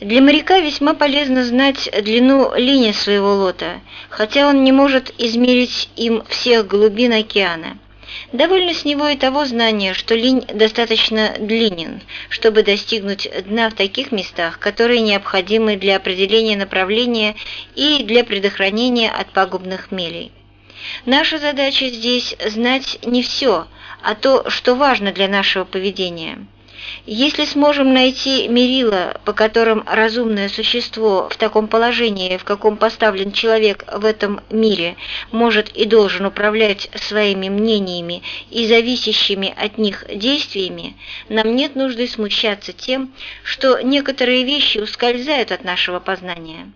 Для моряка весьма полезно знать длину линии своего лота, хотя он не может измерить им всех глубин океана. Довольно с него и того знания, что линь достаточно длинен, чтобы достигнуть дна в таких местах, которые необходимы для определения направления и для предохранения от пагубных мелей. Наша задача здесь знать не все, а то, что важно для нашего поведения. Если сможем найти мерила, по которым разумное существо в таком положении, в каком поставлен человек в этом мире, может и должен управлять своими мнениями и зависящими от них действиями, нам нет нужды смущаться тем, что некоторые вещи ускользают от нашего познания.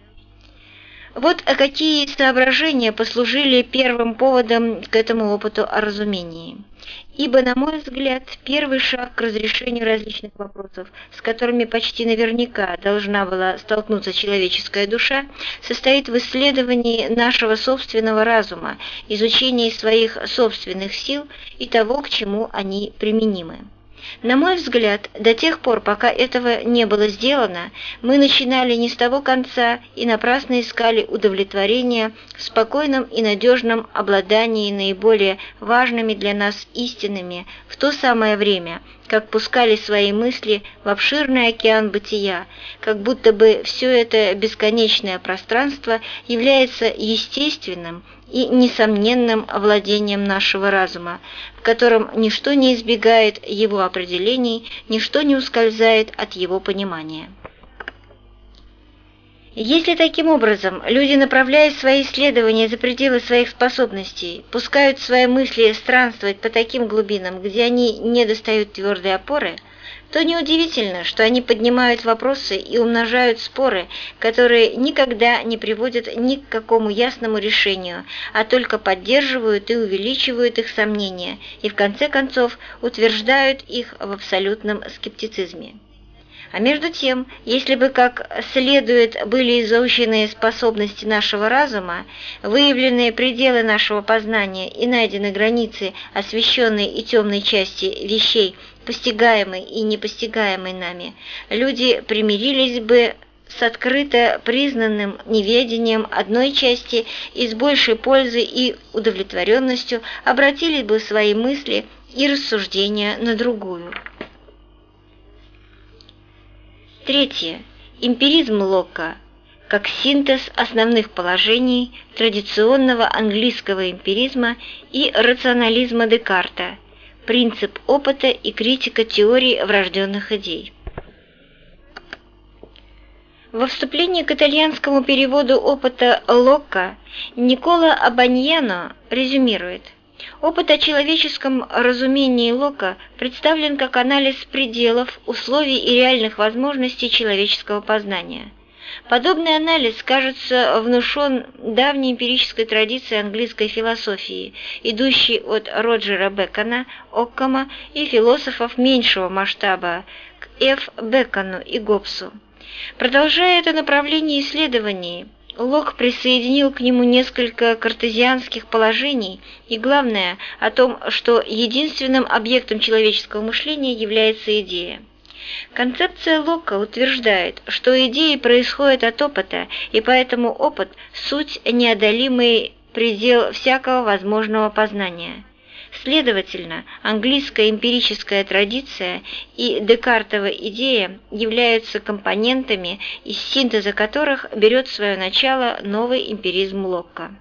Вот какие соображения послужили первым поводом к этому опыту о разумении. Ибо, на мой взгляд, первый шаг к разрешению различных вопросов, с которыми почти наверняка должна была столкнуться человеческая душа, состоит в исследовании нашего собственного разума, изучении своих собственных сил и того, к чему они применимы. На мой взгляд, до тех пор, пока этого не было сделано, мы начинали не с того конца и напрасно искали удовлетворения в спокойном и надежном обладании наиболее важными для нас истинами в то самое время, как пускали свои мысли в обширный океан бытия, как будто бы все это бесконечное пространство является естественным и несомненным овладением нашего разума, в котором ничто не избегает его определений, ничто не ускользает от его понимания. Если таким образом люди направляют свои исследования за пределы своих способностей, пускают свои мысли странствовать по таким глубинам, где они не достают твердой опоры – то неудивительно, что они поднимают вопросы и умножают споры, которые никогда не приводят ни к какому ясному решению, а только поддерживают и увеличивают их сомнения и в конце концов утверждают их в абсолютном скептицизме. А между тем, если бы как следует были изучены способности нашего разума, выявленные пределы нашего познания и найдены границы освещенной и темной части вещей, постигаемой и непостигаемой нами, люди примирились бы с открыто признанным неведением одной части и с большей пользой и удовлетворенностью обратили бы свои мысли и рассуждения на другую. Третье. Эмпиризм Лока как синтез основных положений традиционного английского эмпиризма и рационализма Декарта, принцип опыта и критика теории врожденных идей. Во вступлении к итальянскому переводу опыта Локка Никола Абаньяно резюмирует – Опыт о человеческом разумении Лока представлен как анализ пределов, условий и реальных возможностей человеческого познания. Подобный анализ, кажется, внушен давней эмпирической традицией английской философии, идущей от Роджера Бекона, Оккама и философов меньшего масштаба к Ф. Бекону и Гоббсу. Продолжая это направление исследований, Лок присоединил к нему несколько картезианских положений и, главное, о том, что единственным объектом человеческого мышления является идея. Концепция Лока утверждает, что идеи происходят от опыта, и поэтому опыт – суть неодолимый предел всякого возможного познания. Следовательно, английская эмпирическая традиция и Декартова идея являются компонентами, из синтеза которых берет свое начало новый эмпиризм Локка.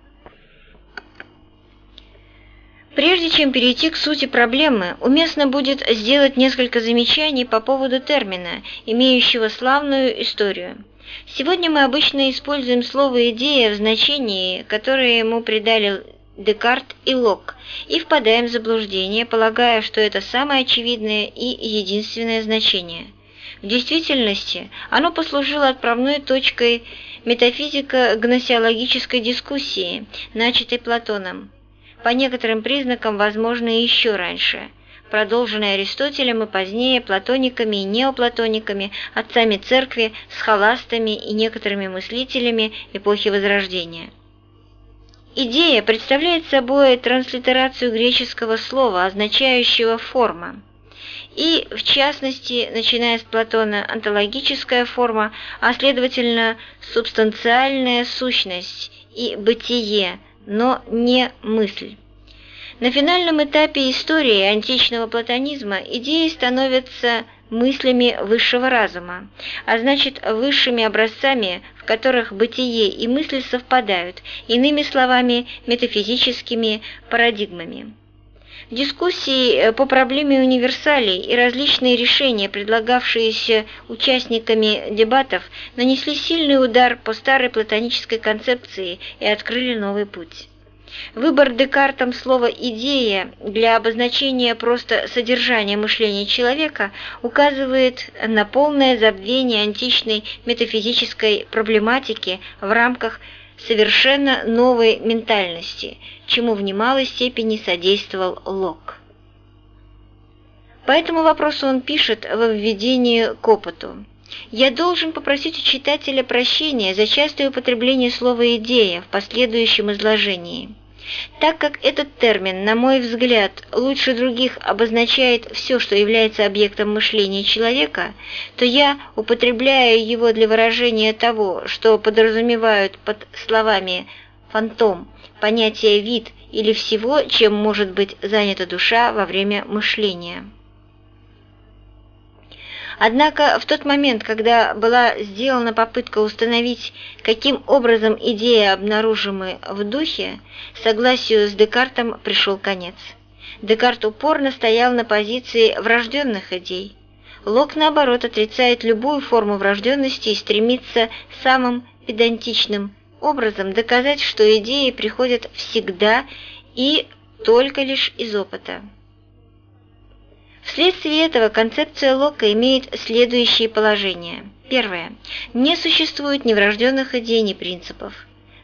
Прежде чем перейти к сути проблемы, уместно будет сделать несколько замечаний по поводу термина, имеющего славную историю. Сегодня мы обычно используем слово «идея» в значении, которое ему придали Декарт и Лок, и впадаем в заблуждение, полагая, что это самое очевидное и единственное значение. В действительности оно послужило отправной точкой метафизико-гносеологической дискуссии, начатой Платоном. По некоторым признакам, возможно, еще раньше – продолженной Аристотелем и позднее платониками и неоплатониками, отцами церкви, схоластами и некоторыми мыслителями эпохи Возрождения. Идея представляет собой транслитерацию греческого слова, означающего «форма». и, в частности, начиная с Платона, онтологическая форма, а следовательно, субстанциальная сущность и бытие, но не мысль. На финальном этапе истории античного платонизма идеи становятся мыслями высшего разума, а значит высшими образцами, в которых бытие и мысль совпадают, иными словами, метафизическими парадигмами. Дискуссии э, по проблеме универсалей и различные решения, предлагавшиеся участниками дебатов, нанесли сильный удар по старой платонической концепции и открыли новый путь. Выбор Декартом слова «идея» для обозначения просто содержания мышления человека указывает на полное забвение античной метафизической проблематики в рамках совершенно новой ментальности, чему в немалой степени содействовал Лок. По этому вопросу он пишет во введении к опыту. «Я должен попросить у читателя прощения за частое употребление слова «идея» в последующем изложении. Так как этот термин, на мой взгляд, лучше других обозначает все, что является объектом мышления человека, то я употребляю его для выражения того, что подразумевают под словами «фантом», понятие «вид» или всего, чем может быть занята душа во время мышления. Однако в тот момент, когда была сделана попытка установить, каким образом идеи обнаружимы в духе, согласию с Декартом пришел конец. Декарт упорно стоял на позиции врожденных идей. Лок, наоборот, отрицает любую форму врожденности и стремится самым педантичным образом доказать, что идеи приходят всегда и только лишь из опыта. Вследствие этого концепция Лока имеет следующие положения. Первое. Не существует ни врожденных идей, ни принципов.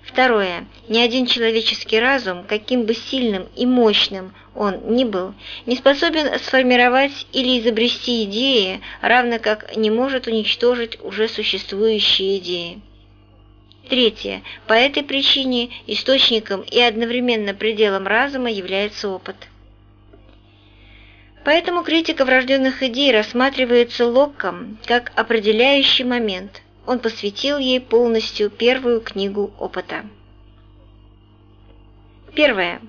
Второе. Ни один человеческий разум, каким бы сильным и мощным он ни был, не способен сформировать или изобрести идеи, равно как не может уничтожить уже существующие идеи. Третье. По этой причине источником и одновременно пределом разума является опыт. Поэтому критика врожденных идей рассматривается Локком как определяющий момент. Он посвятил ей полностью первую книгу опыта. Первое.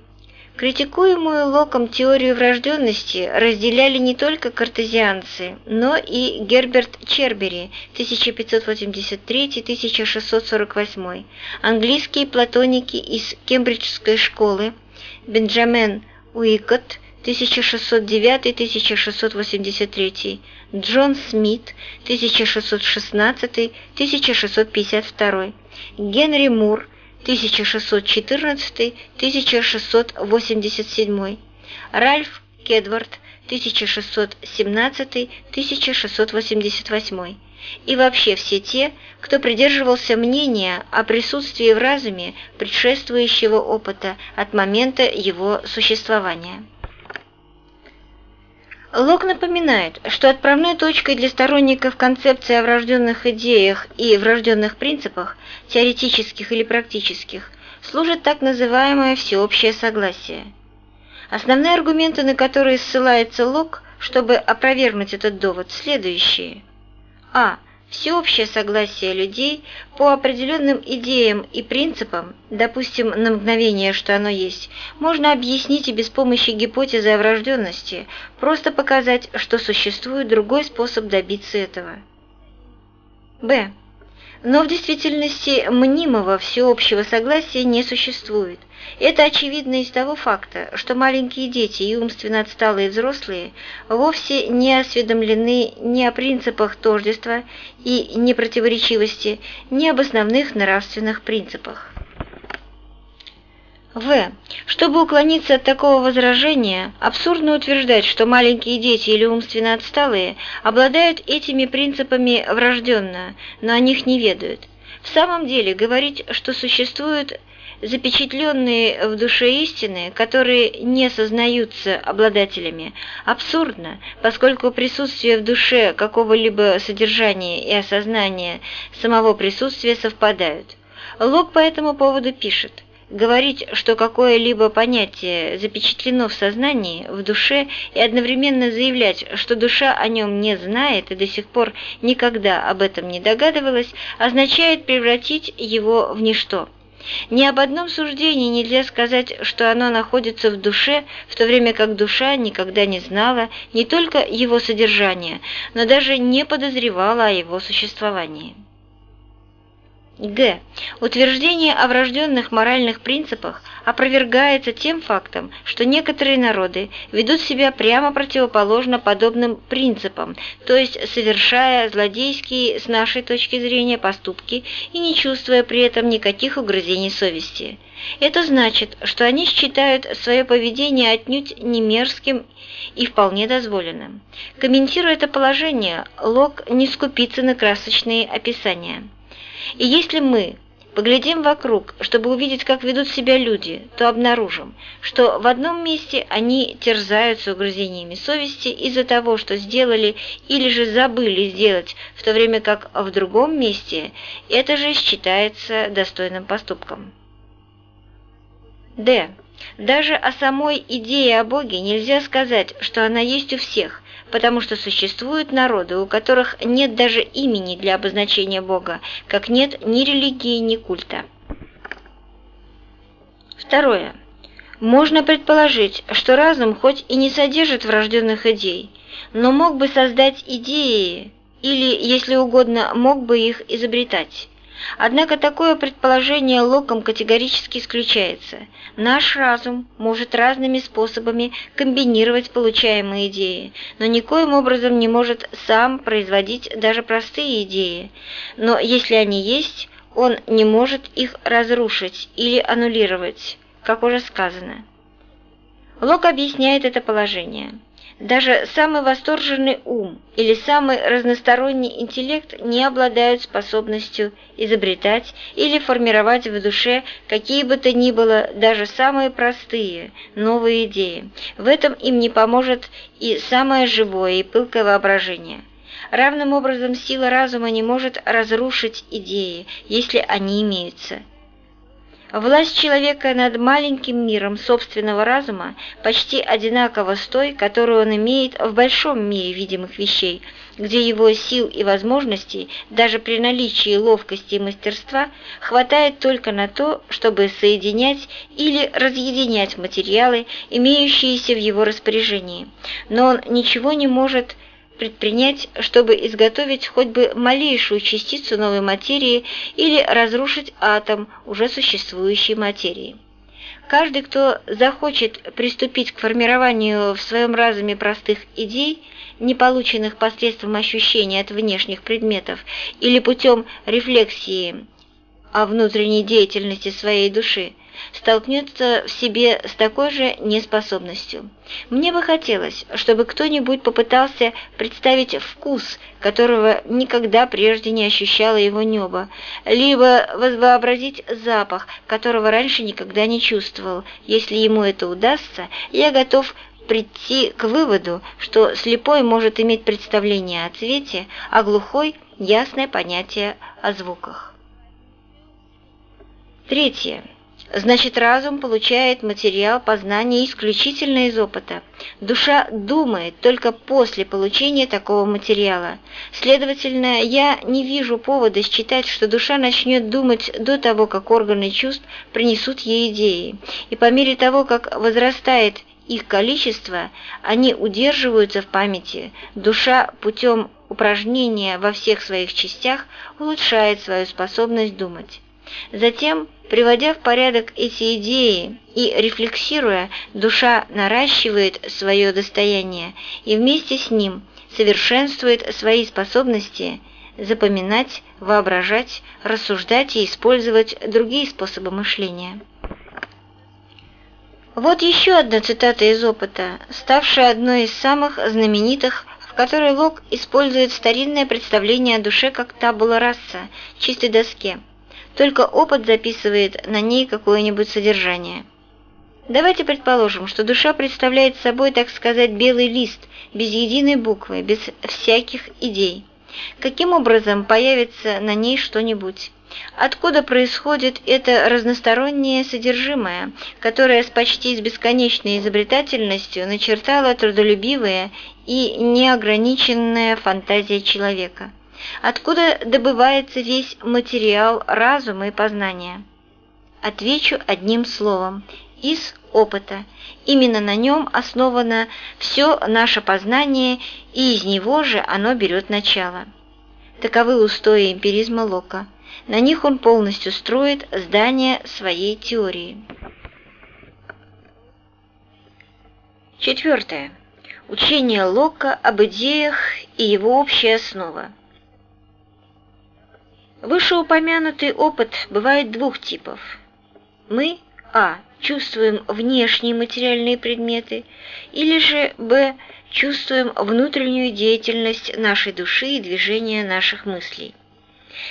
Критикуемую Локом теорию врожденности разделяли не только картезианцы, но и Герберт Чербери 1583-1648, английские платоники из Кембриджской школы, Бенджамен Уикотт 1609-1683, Джон Смит 1616-1652, Генри Мур 1614-1687, Ральф Кедвард 1617-1688 и вообще все те, кто придерживался мнения о присутствии в разуме предшествующего опыта от момента его существования. Лок напоминает, что отправной точкой для сторонников концепции о врожденных идеях и врожденных принципах, теоретических или практических, служит так называемое всеобщее согласие. Основные аргументы, на которые ссылается Лок, чтобы опровергнуть этот довод, следующие. А всеобщее согласие людей по определенным идеям и принципам, допустим, на мгновение, что оно есть, можно объяснить и без помощи гипотезы о врожденности, просто показать, что существует другой способ добиться этого. Б. Но в действительности мнимого всеобщего согласия не существует. Это очевидно из того факта, что маленькие дети и умственно отсталые взрослые вовсе не осведомлены ни о принципах тождества и непротиворечивости, ни об основных нравственных принципах. В. Чтобы уклониться от такого возражения, абсурдно утверждать, что маленькие дети или умственно отсталые обладают этими принципами врожденно, но о них не ведают. В самом деле, говорить, что существуют запечатленные в душе истины, которые не сознаются обладателями, абсурдно, поскольку присутствие в душе какого-либо содержания и осознания самого присутствия совпадают. Лок по этому поводу пишет – говорить, что какое-либо понятие запечатлено в сознании, в душе, и одновременно заявлять, что душа о нем не знает и до сих пор никогда об этом не догадывалась, означает превратить его в ничто. Ни об одном суждении нельзя сказать, что оно находится в душе, в то время как душа никогда не знала не только его содержания, но даже не подозревала о его существовании. Г. Утверждение о врожденных моральных принципах опровергается тем фактом, что некоторые народы ведут себя прямо противоположно подобным принципам, то есть совершая злодейские с нашей точки зрения поступки и не чувствуя при этом никаких угрызений совести. Это значит, что они считают свое поведение отнюдь не мерзким и вполне дозволенным. Комментируя это положение, Лок не скупится на красочные описания. И если мы поглядим вокруг, чтобы увидеть, как ведут себя люди, то обнаружим, что в одном месте они терзаются угрызениями совести из-за того, что сделали или же забыли сделать, в то время как в другом месте это же считается достойным поступком. Д. Даже о самой идее о Боге нельзя сказать, что она есть у всех, потому что существуют народы, у которых нет даже имени для обозначения Бога, как нет ни религии, ни культа. Второе. Можно предположить, что разум хоть и не содержит врожденных идей, но мог бы создать идеи, или, если угодно, мог бы их изобретать. Однако такое предположение Локом категорически исключается. Наш разум может разными способами комбинировать получаемые идеи, но никоим образом не может сам производить даже простые идеи. Но если они есть, он не может их разрушить или аннулировать, как уже сказано. Лок объясняет это положение. Даже самый восторженный ум или самый разносторонний интеллект не обладают способностью изобретать или формировать в душе какие бы то ни было, даже самые простые, новые идеи. В этом им не поможет и самое живое и пылкое воображение. Равным образом сила разума не может разрушить идеи, если они имеются. Власть человека над маленьким миром собственного разума почти одинакова с той, которую он имеет в большом мире видимых вещей, где его сил и возможностей, даже при наличии ловкости и мастерства, хватает только на то, чтобы соединять или разъединять материалы, имеющиеся в его распоряжении. Но он ничего не может предпринять, чтобы изготовить хоть бы малейшую частицу новой материи или разрушить атом уже существующей материи. Каждый, кто захочет приступить к формированию в своем разуме простых идей, не полученных посредством ощущения от внешних предметов или путем рефлексии о внутренней деятельности своей души, столкнется в себе с такой же неспособностью. Мне бы хотелось, чтобы кто-нибудь попытался представить вкус, которого никогда прежде не ощущало его небо, либо вообразить запах, которого раньше никогда не чувствовал. Если ему это удастся, я готов прийти к выводу, что слепой может иметь представление о цвете, а глухой – ясное понятие о звуках. Третье. Значит, разум получает материал познания исключительно из опыта. Душа думает только после получения такого материала. Следовательно, я не вижу повода считать, что душа начнет думать до того, как органы чувств принесут ей идеи. И по мере того, как возрастает их количество, они удерживаются в памяти. Душа путем упражнения во всех своих частях улучшает свою способность думать. Затем, приводя в порядок эти идеи и рефлексируя, душа наращивает свое достояние и вместе с ним совершенствует свои способности запоминать, воображать, рассуждать и использовать другие способы мышления. Вот еще одна цитата из опыта, ставшая одной из самых знаменитых в которой Лок использует старинное представление о душе как табула раса, чистой доске. Только опыт записывает на ней какое-нибудь содержание. Давайте предположим, что душа представляет собой, так сказать, белый лист, без единой буквы, без всяких идей. Каким образом появится на ней что-нибудь? Откуда происходит это разностороннее содержимое, которое с почти с бесконечной изобретательностью начертала трудолюбивая и неограниченная фантазия человека? Откуда добывается весь материал разума и познания? Отвечу одним словом – из опыта. Именно на нем основано все наше познание, и из него же оно берет начало. Таковы устои эмпиризма Лока. На них он полностью строит здание своей теории. Четвертое. Учение Лока об идеях и его общая основа. Вышеупомянутый опыт бывает двух типов. Мы, а, чувствуем внешние материальные предметы, или же, б, чувствуем внутреннюю деятельность нашей души и движение наших мыслей.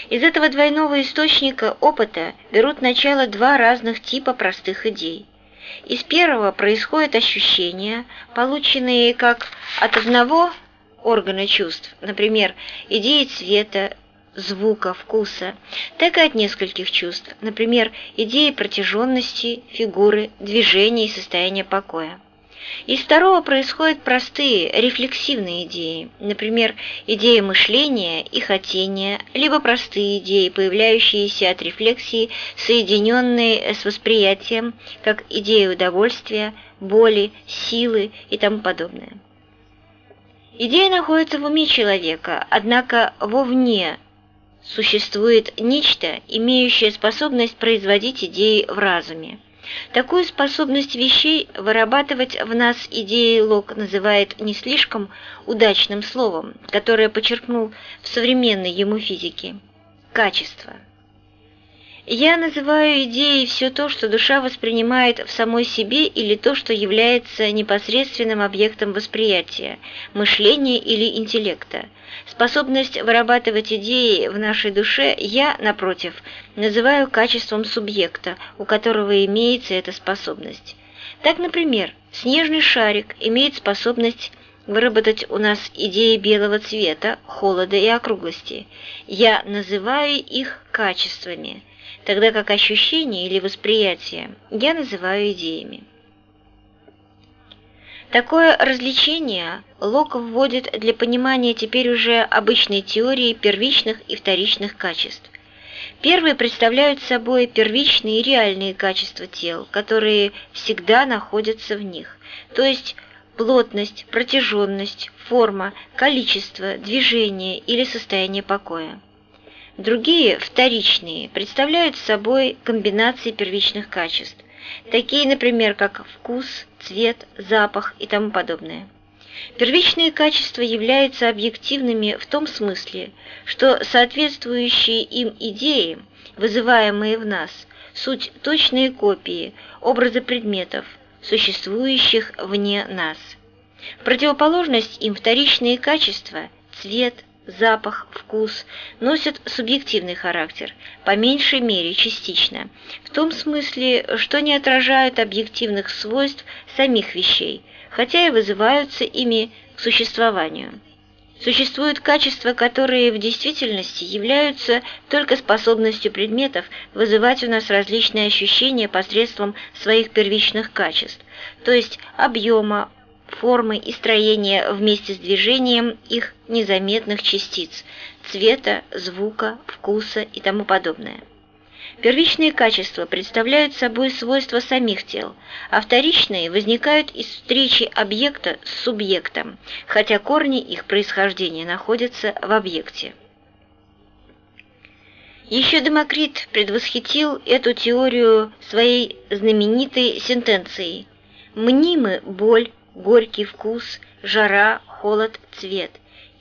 Из этого двойного источника опыта берут начало два разных типа простых идей. Из первого происходят ощущения, полученные как от одного органа чувств, например, идеи цвета, звука, вкуса, так и от нескольких чувств, например, идеи протяженности, фигуры, движения и состояния покоя. Из второго происходят простые, рефлексивные идеи, например, идея мышления и хотения, либо простые идеи, появляющиеся от рефлексии, соединенные с восприятием, как идея удовольствия, боли, силы и тому подобное. Идея находится в уме человека, однако вовне существует нечто, имеющее способность производить идеи в разуме. Такую способность вещей вырабатывать в нас идеи Лок называет не слишком удачным словом, которое подчеркнул в современной ему физике – качество – я называю идеей все то, что душа воспринимает в самой себе или то, что является непосредственным объектом восприятия, мышления или интеллекта. Способность вырабатывать идеи в нашей душе я, напротив, называю качеством субъекта, у которого имеется эта способность. Так, например, снежный шарик имеет способность выработать у нас идеи белого цвета, холода и округлости. Я называю их качествами – тогда как ощущения или восприятие я называю идеями. Такое развлечение Лок вводит для понимания теперь уже обычной теории первичных и вторичных качеств. Первые представляют собой первичные и реальные качества тел, которые всегда находятся в них, то есть плотность, протяженность, форма, количество, движение или состояние покоя. Другие, вторичные, представляют собой комбинации первичных качеств, такие, например, как вкус, цвет, запах и тому подобное. Первичные качества являются объективными в том смысле, что соответствующие им идеи, вызываемые в нас, суть точные копии, образы предметов, существующих вне нас. В противоположность им вторичные качества – цвет, запах, вкус носят субъективный характер, по меньшей мере частично, в том смысле, что не отражают объективных свойств самих вещей, хотя и вызываются ими к существованию. Существуют качества, которые в действительности являются только способностью предметов вызывать у нас различные ощущения посредством своих первичных качеств, то есть объема, формы и строения вместе с движением их незаметных частиц – цвета, звука, вкуса и тому подобное. Первичные качества представляют собой свойства самих тел, а вторичные возникают из встречи объекта с субъектом, хотя корни их происхождения находятся в объекте. Еще Демокрит предвосхитил эту теорию своей знаменитой сентенцией «Мнимы боль, горький вкус, жара, холод, цвет.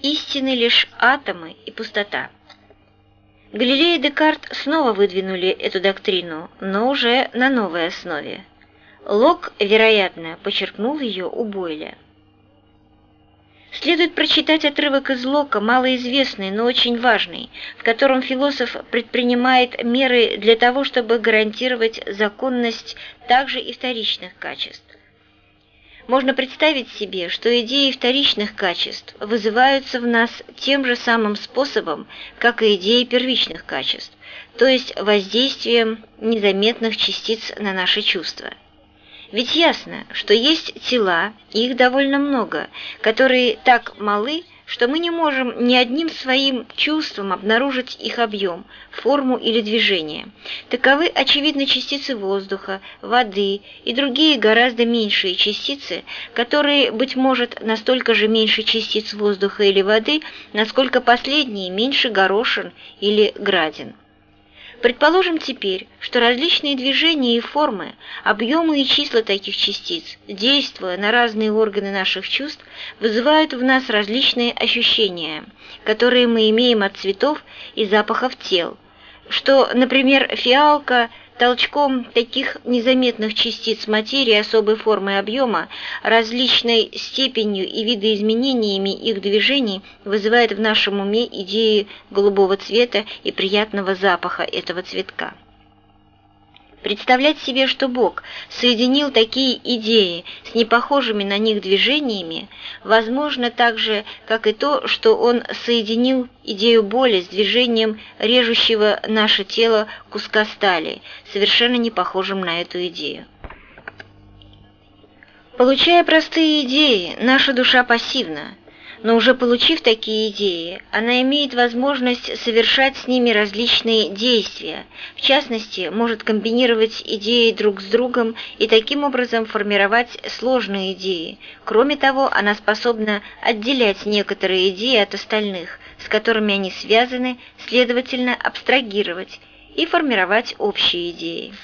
Истины лишь атомы и пустота. Галилей и Декарт снова выдвинули эту доктрину, но уже на новой основе. Лок, вероятно, подчеркнул ее у Бойля. Следует прочитать отрывок из Лока, малоизвестный, но очень важный, в котором философ предпринимает меры для того, чтобы гарантировать законность также и вторичных качеств. Можно представить себе, что идеи вторичных качеств вызываются в нас тем же самым способом, как и идеи первичных качеств, то есть воздействием незаметных частиц на наши чувства. Ведь ясно, что есть тела, их довольно много, которые так малы, что мы не можем ни одним своим чувством обнаружить их объем, форму или движение. Таковы, очевидно, частицы воздуха, воды и другие гораздо меньшие частицы, которые, быть может, настолько же меньше частиц воздуха или воды, насколько последние меньше горошин или градин. Предположим теперь, что различные движения и формы, объемы и числа таких частиц, действуя на разные органы наших чувств, вызывают в нас различные ощущения, которые мы имеем от цветов и запахов тел, что, например, фиалка – толчком таких незаметных частиц материи особой формы и объема, различной степенью и видоизменениями их движений вызывает в нашем уме идеи голубого цвета и приятного запаха этого цветка. Представлять себе, что Бог соединил такие идеи с непохожими на них движениями, возможно так же, как и то, что Он соединил идею боли с движением режущего наше тело куска стали, совершенно не похожим на эту идею. Получая простые идеи, наша душа пассивна – но уже получив такие идеи, она имеет возможность совершать с ними различные действия, в частности, может комбинировать идеи друг с другом и таким образом формировать сложные идеи. Кроме того, она способна отделять некоторые идеи от остальных, с которыми они связаны, следовательно, абстрагировать и формировать общие идеи.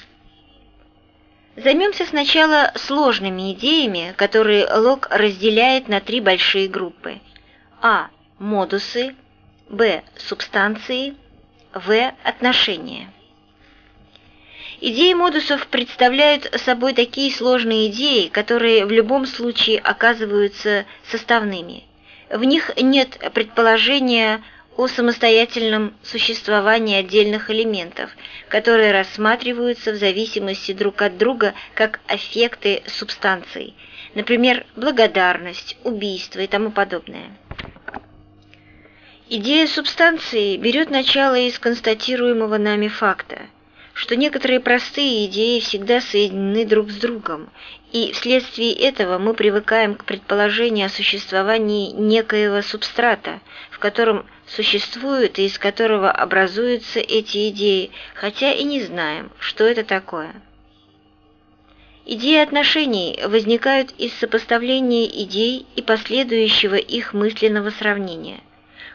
Займемся сначала сложными идеями, которые Лок разделяет на три большие группы. А. Модусы. Б. Субстанции. В. Отношения. Идеи модусов представляют собой такие сложные идеи, которые в любом случае оказываются составными. В них нет предположения о самостоятельном существовании отдельных элементов, которые рассматриваются в зависимости друг от друга как аффекты субстанций, например, благодарность, убийство и тому подобное. Идея субстанции берет начало из констатируемого нами факта, что некоторые простые идеи всегда соединены друг с другом, и вследствие этого мы привыкаем к предположению о существовании некоего субстрата, в котором существуют и из которого образуются эти идеи, хотя и не знаем, что это такое. Идеи отношений возникают из сопоставления идей и последующего их мысленного сравнения –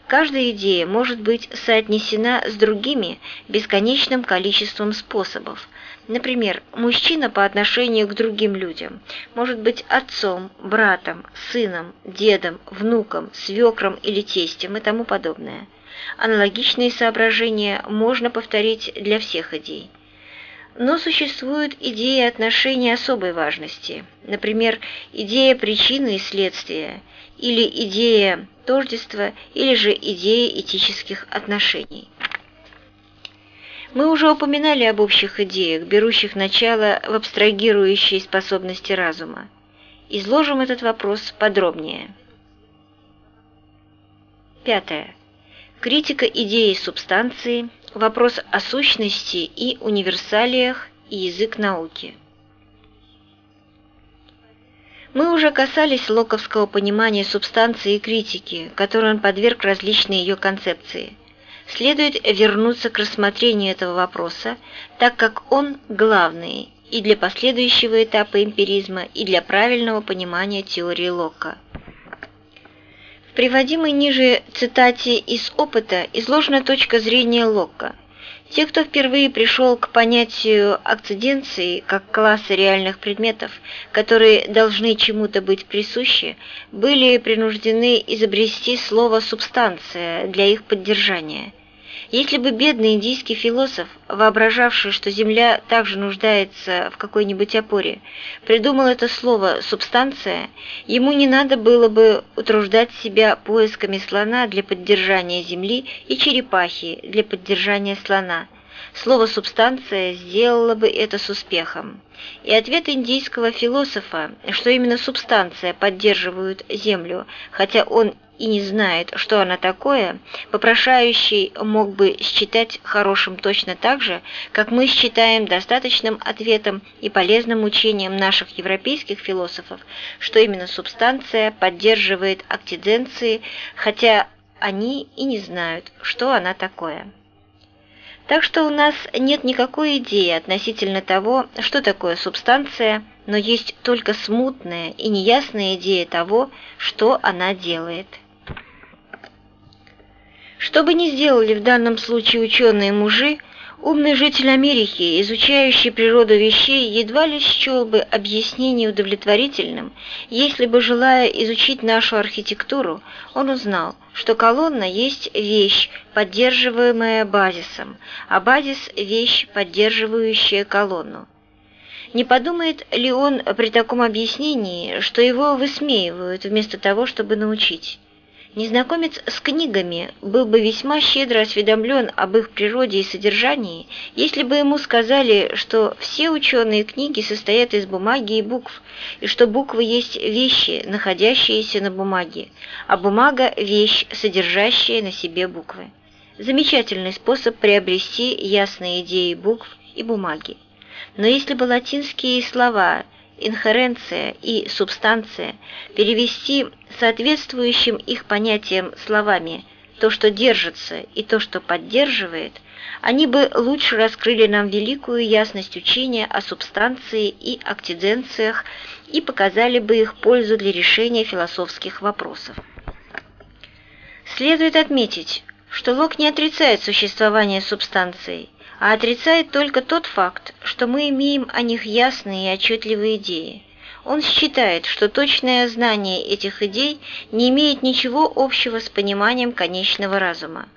Каждая идея может быть соотнесена с другими бесконечным количеством способов. Например, мужчина по отношению к другим людям может быть отцом, братом, сыном, дедом, внуком, свекром или тестем и тому подобное. Аналогичные соображения можно повторить для всех идей. Но существуют идеи отношений особой важности, например, идея причины и следствия, или идея тождества, или же идея этических отношений. Мы уже упоминали об общих идеях, берущих начало в абстрагирующей способности разума. Изложим этот вопрос подробнее. Пятое. Критика идеи субстанции, вопрос о сущности и универсалиях и язык науки. Мы уже касались локовского понимания субстанции и критики, которой он подверг различные ее концепции. Следует вернуться к рассмотрению этого вопроса, так как он главный и для последующего этапа эмпиризма, и для правильного понимания теории Лока. Приводимой ниже цитате из опыта изложена точка зрения Локка – те, кто впервые пришел к понятию акциденции как класса реальных предметов, которые должны чему-то быть присущи, были принуждены изобрести слово «субстанция» для их поддержания. Если бы бедный индийский философ, воображавший, что Земля также нуждается в какой-нибудь опоре, придумал это слово «субстанция», ему не надо было бы утруждать себя поисками слона для поддержания Земли и черепахи для поддержания слона. Слово «субстанция» сделало бы это с успехом. И ответ индийского философа, что именно субстанция поддерживает Землю, хотя он и не знает, что она такое, попрошающий мог бы считать хорошим точно так же, как мы считаем достаточным ответом и полезным учением наших европейских философов, что именно субстанция поддерживает актиденции, хотя они и не знают, что она такое. Так что у нас нет никакой идеи относительно того, что такое субстанция, но есть только смутная и неясная идея того, что она делает. Что бы ни сделали в данном случае ученые-мужи, умный житель Америки, изучающий природу вещей, едва ли счел бы объяснение удовлетворительным, если бы, желая изучить нашу архитектуру, он узнал, что колонна есть вещь, поддерживаемая базисом, а базис – вещь, поддерживающая колонну. Не подумает ли он при таком объяснении, что его высмеивают вместо того, чтобы научить? Незнакомец с книгами был бы весьма щедро осведомлен об их природе и содержании, если бы ему сказали, что все ученые книги состоят из бумаги и букв, и что буквы есть вещи, находящиеся на бумаге, а бумага – вещь, содержащая на себе буквы. Замечательный способ приобрести ясные идеи букв и бумаги. Но если бы латинские слова – инхеренция и субстанция перевести соответствующим их понятиям словами то, что держится, и то, что поддерживает, они бы лучше раскрыли нам великую ясность учения о субстанции и актиденциях и показали бы их пользу для решения философских вопросов. Следует отметить, что Лок не отрицает существование субстанции – а отрицает только тот факт, что мы имеем о них ясные и отчетливые идеи. Он считает, что точное знание этих идей не имеет ничего общего с пониманием конечного разума.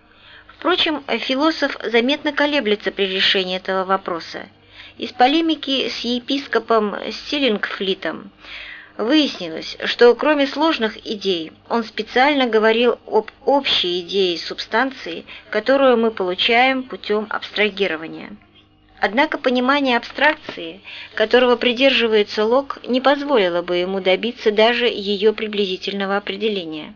Впрочем, философ заметно колеблется при решении этого вопроса. Из полемики с епископом Стиллингфлитом Выяснилось, что кроме сложных идей, он специально говорил об общей идее субстанции, которую мы получаем путем абстрагирования. Однако понимание абстракции, которого придерживается Лок, не позволило бы ему добиться даже ее приблизительного определения.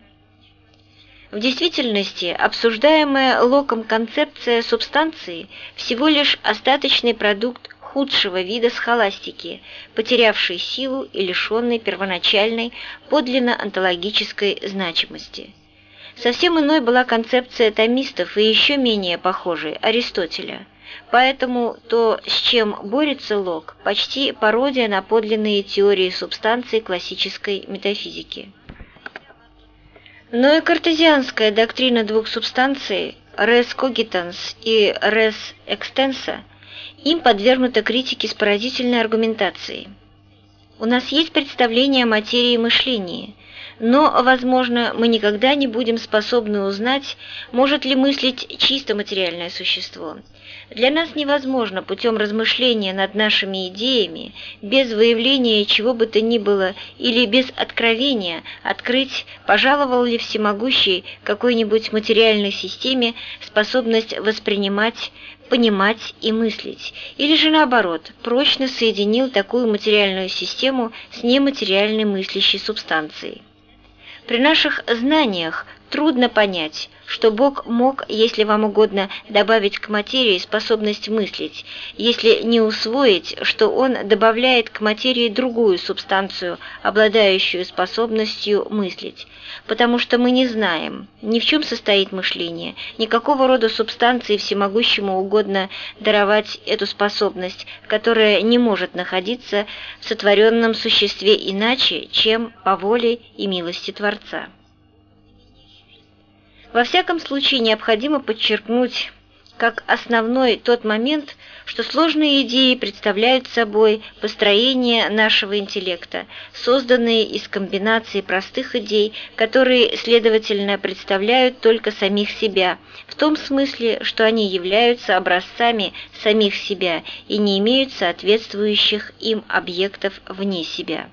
В действительности, обсуждаемая Локом концепция субстанции всего лишь остаточный продукт худшего вида схоластики, потерявшей силу и лишенной первоначальной подлинно онтологической значимости. Совсем иной была концепция томистов и еще менее похожей Аристотеля. Поэтому то, с чем борется Лок, почти пародия на подлинные теории субстанции классической метафизики. Но и картезианская доктрина двух субстанций «res cogitans» и «res extensa» им подвергнута критике с поразительной аргументацией. У нас есть представление о материи и мышлении, но, возможно, мы никогда не будем способны узнать, может ли мыслить чисто материальное существо. Для нас невозможно путем размышления над нашими идеями, без выявления чего бы то ни было или без откровения, открыть, пожаловал ли всемогущий какой-нибудь материальной системе способность воспринимать понимать и мыслить, или же наоборот, прочно соединил такую материальную систему с нематериальной мыслящей субстанцией. При наших знаниях трудно понять, что Бог мог, если вам угодно, добавить к материи способность мыслить, если не усвоить, что Он добавляет к материи другую субстанцию, обладающую способностью мыслить, потому что мы не знаем, ни в чем состоит мышление, никакого рода субстанции всемогущему угодно даровать эту способность, которая не может находиться в сотворенном существе иначе, чем по воле и милости Творца. Во всяком случае, необходимо подчеркнуть как основной тот момент, что сложные идеи представляют собой построение нашего интеллекта, созданные из комбинации простых идей, которые, следовательно, представляют только самих себя, в том смысле, что они являются образцами самих себя и не имеют соответствующих им объектов вне себя.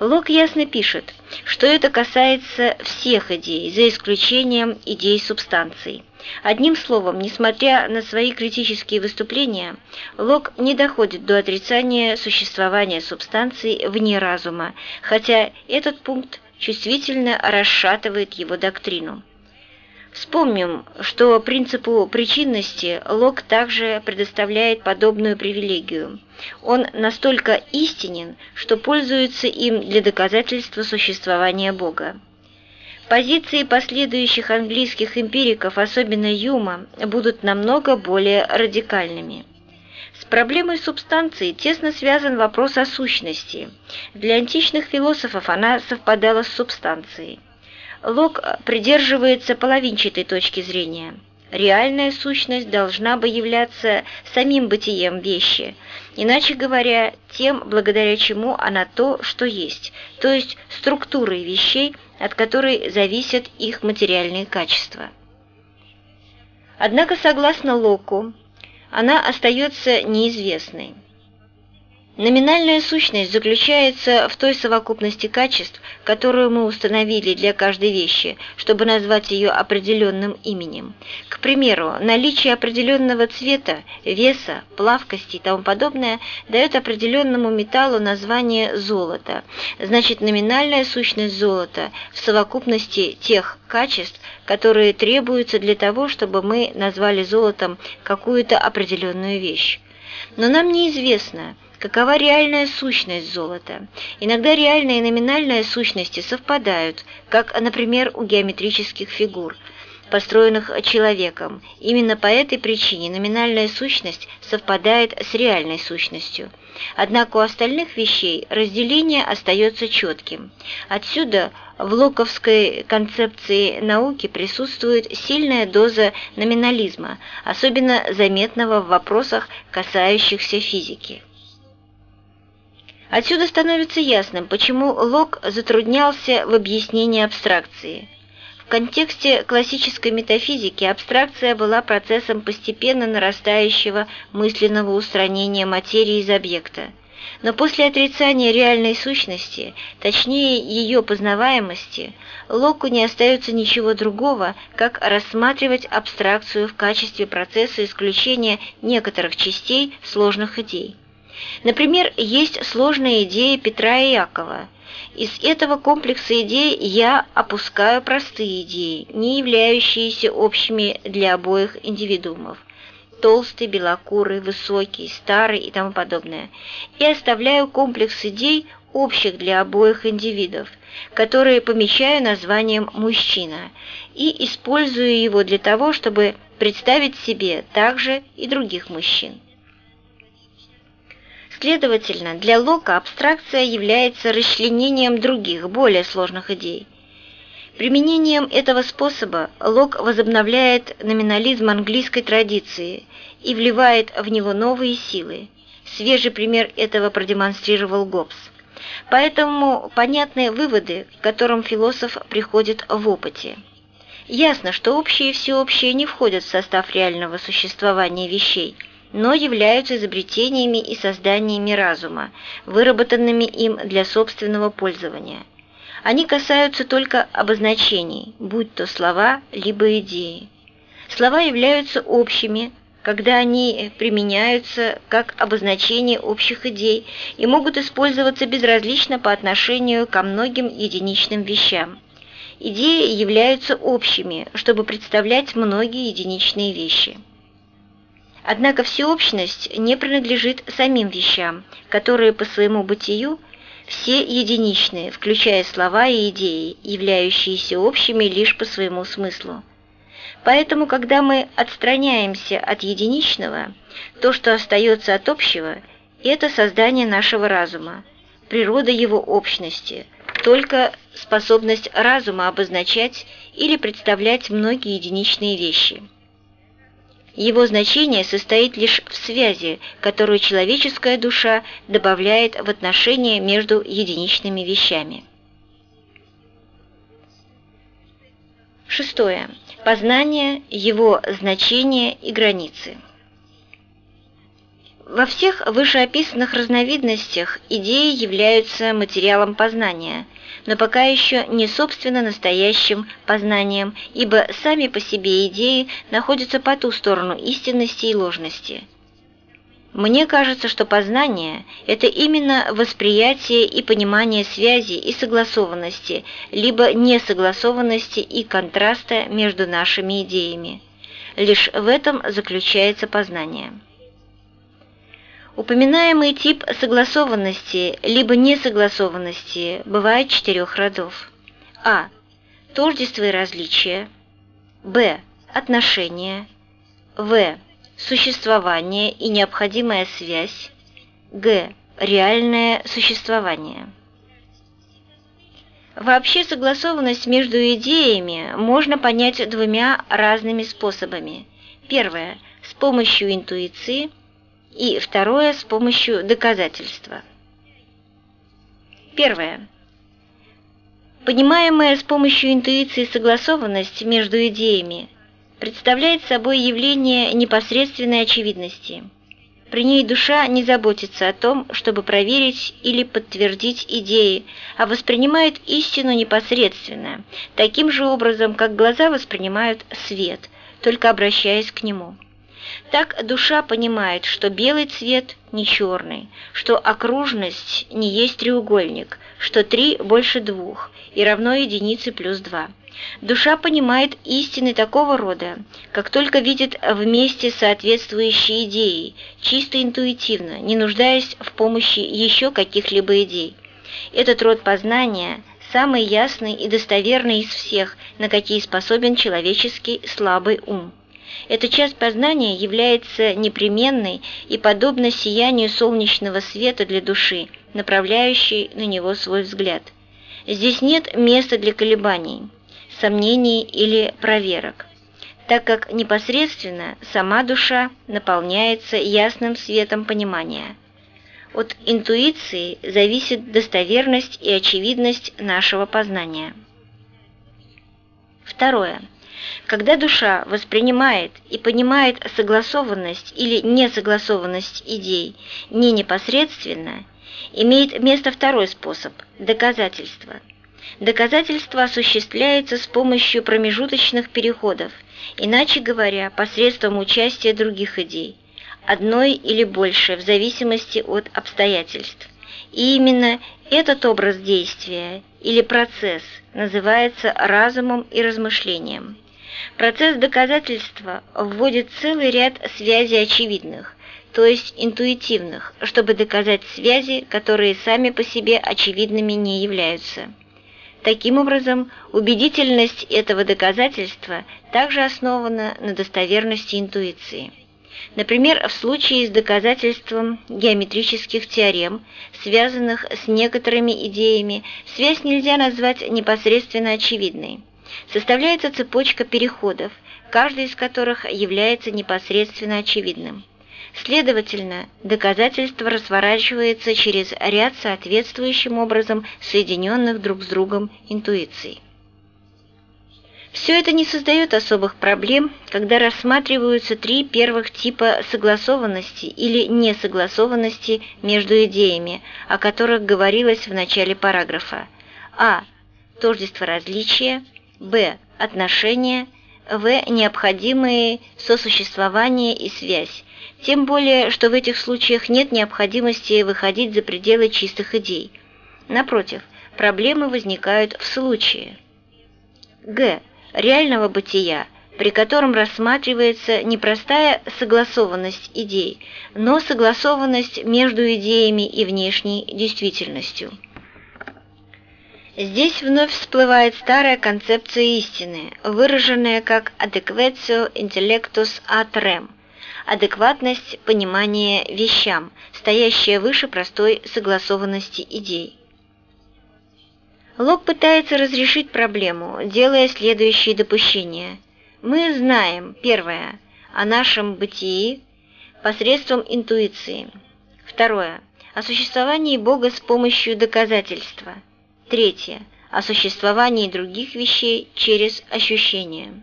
Лок ясно пишет, что это касается всех идей, за исключением идей субстанций. Одним словом, несмотря на свои критические выступления, Лок не доходит до отрицания существования субстанций вне разума, хотя этот пункт чувствительно расшатывает его доктрину. Вспомним, что принципу причинности Лок также предоставляет подобную привилегию. Он настолько истинен, что пользуется им для доказательства существования Бога. Позиции последующих английских эмпириков, особенно Юма, будут намного более радикальными. С проблемой субстанции тесно связан вопрос о сущности. Для античных философов она совпадала с субстанцией. Лок придерживается половинчатой точки зрения. Реальная сущность должна бы являться самим бытием вещи, иначе говоря, тем, благодаря чему она то, что есть, то есть структурой вещей, от которой зависят их материальные качества. Однако, согласно Локу, она остается неизвестной. Номинальная сущность заключается в той совокупности качеств, которую мы установили для каждой вещи, чтобы назвать ее определенным именем. К примеру, наличие определенного цвета, веса, плавкости и тому подобное дает определенному металлу название золото. Значит, номинальная сущность золота в совокупности тех качеств, которые требуются для того, чтобы мы назвали золотом какую-то определенную вещь. Но нам неизвестно, какова реальная сущность золота. Иногда реальная и номинальная сущности совпадают, как, например, у геометрических фигур, построенных человеком. Именно по этой причине номинальная сущность совпадает с реальной сущностью. Однако у остальных вещей разделение остается четким. Отсюда в локовской концепции науки присутствует сильная доза номинализма, особенно заметного в вопросах, касающихся физики. Отсюда становится ясным, почему Лок затруднялся в объяснении абстракции. В контексте классической метафизики абстракция была процессом постепенно нарастающего мысленного устранения материи из объекта. Но после отрицания реальной сущности, точнее ее познаваемости, Локу не остается ничего другого, как рассматривать абстракцию в качестве процесса исключения некоторых частей сложных идей. Например, есть сложная идея Петра и Якова. Из этого комплекса идей я опускаю простые идеи, не являющиеся общими для обоих индивидуумов толстый, белокурый, высокий, старый и тому подобное, и оставляю комплекс идей, общих для обоих индивидов, которые помещаю названием «мужчина», и использую его для того, чтобы представить себе также и других мужчин. Следовательно, для Лока абстракция является расчленением других, более сложных идей. Применением этого способа Лок возобновляет номинализм английской традиции и вливает в него новые силы. Свежий пример этого продемонстрировал Гоббс. Поэтому понятны выводы, к которым философ приходит в опыте. Ясно, что общее и всеобщее не входят в состав реального существования вещей – но являются изобретениями и созданиями разума, выработанными им для собственного пользования. Они касаются только обозначений, будь то слова, либо идеи. Слова являются общими, когда они применяются как обозначение общих идей и могут использоваться безразлично по отношению ко многим единичным вещам. Идеи являются общими, чтобы представлять многие единичные вещи. Однако всеобщность не принадлежит самим вещам, которые по своему бытию все единичные, включая слова и идеи, являющиеся общими лишь по своему смыслу. Поэтому, когда мы отстраняемся от единичного, то, что остается от общего, это создание нашего разума, природа его общности, только способность разума обозначать или представлять многие единичные вещи. Его значение состоит лишь в связи, которую человеческая душа добавляет в отношения между единичными вещами. Шестое. Познание, его значение и границы. Во всех вышеописанных разновидностях идеи являются материалом познания, но пока еще не собственно настоящим познанием, ибо сами по себе идеи находятся по ту сторону истинности и ложности. Мне кажется, что познание – это именно восприятие и понимание связи и согласованности, либо несогласованности и контраста между нашими идеями. Лишь в этом заключается познание. Упоминаемый тип согласованности либо несогласованности бывает четырех родов. А. Тождество и различия. Б. Отношения. В. Существование и необходимая связь. Г. Реальное существование. Вообще согласованность между идеями можно понять двумя разными способами. Первое – с помощью интуиции – и второе с помощью доказательства. Первое. Понимаемая с помощью интуиции согласованность между идеями представляет собой явление непосредственной очевидности. При ней душа не заботится о том, чтобы проверить или подтвердить идеи, а воспринимает истину непосредственно, таким же образом, как глаза воспринимают свет, только обращаясь к нему. Так душа понимает, что белый цвет не черный, что окружность не есть треугольник, что три больше двух и равно единице плюс два. Душа понимает истины такого рода, как только видит вместе соответствующие идеи, чисто интуитивно, не нуждаясь в помощи еще каких-либо идей. Этот род познания – самый ясный и достоверный из всех, на какие способен человеческий слабый ум. Эта часть познания является непременной и подобна сиянию солнечного света для души, направляющей на него свой взгляд. Здесь нет места для колебаний, сомнений или проверок, так как непосредственно сама душа наполняется ясным светом понимания. От интуиции зависит достоверность и очевидность нашего познания. Второе. Когда душа воспринимает и понимает согласованность или несогласованность идей не непосредственно, имеет место второй способ – доказательство. Доказательство осуществляется с помощью промежуточных переходов, иначе говоря, посредством участия других идей, одной или больше, в зависимости от обстоятельств. И именно этот образ действия или процесс называется разумом и размышлением. Процесс доказательства вводит целый ряд связей очевидных, то есть интуитивных, чтобы доказать связи, которые сами по себе очевидными не являются. Таким образом, убедительность этого доказательства также основана на достоверности интуиции. Например, в случае с доказательством геометрических теорем, связанных с некоторыми идеями, связь нельзя назвать непосредственно очевидной составляется цепочка переходов, каждый из которых является непосредственно очевидным. Следовательно, доказательство разворачивается через ряд соответствующим образом соединенных друг с другом интуиций. Все это не создает особых проблем, когда рассматриваются три первых типа согласованности или несогласованности между идеями, о которых говорилось в начале параграфа. А. Тождество различия – б. отношения, в. необходимые сосуществование и связь, тем более, что в этих случаях нет необходимости выходить за пределы чистых идей. Напротив, проблемы возникают в случае г. реального бытия, при котором рассматривается не простая согласованность идей, но согласованность между идеями и внешней действительностью. Здесь вновь всплывает старая концепция истины, выраженная как «adequatio intellectus ad rem» – адекватность понимания вещам, стоящая выше простой согласованности идей. Лок пытается разрешить проблему, делая следующие допущения. Мы знаем, первое, о нашем бытии посредством интуиции. Второе, о существовании Бога с помощью доказательства – Третье. О существовании других вещей через ощущение.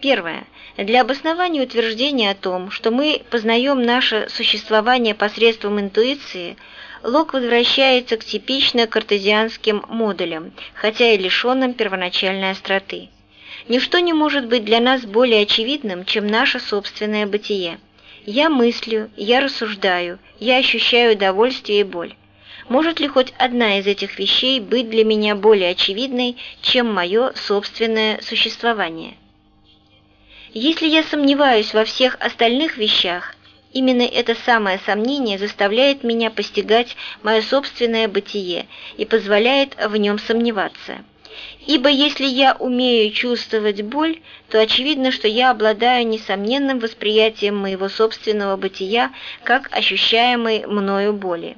Первое. Для обоснования утверждения о том, что мы познаем наше существование посредством интуиции, Лок возвращается к типично картезианским модулям, хотя и лишенным первоначальной остроты. Ничто не может быть для нас более очевидным, чем наше собственное бытие. Я мыслю, я рассуждаю, я ощущаю удовольствие и боль. Может ли хоть одна из этих вещей быть для меня более очевидной, чем мое собственное существование? Если я сомневаюсь во всех остальных вещах, именно это самое сомнение заставляет меня постигать мое собственное бытие и позволяет в нем сомневаться. Ибо если я умею чувствовать боль, то очевидно, что я обладаю несомненным восприятием моего собственного бытия как ощущаемой мною боли.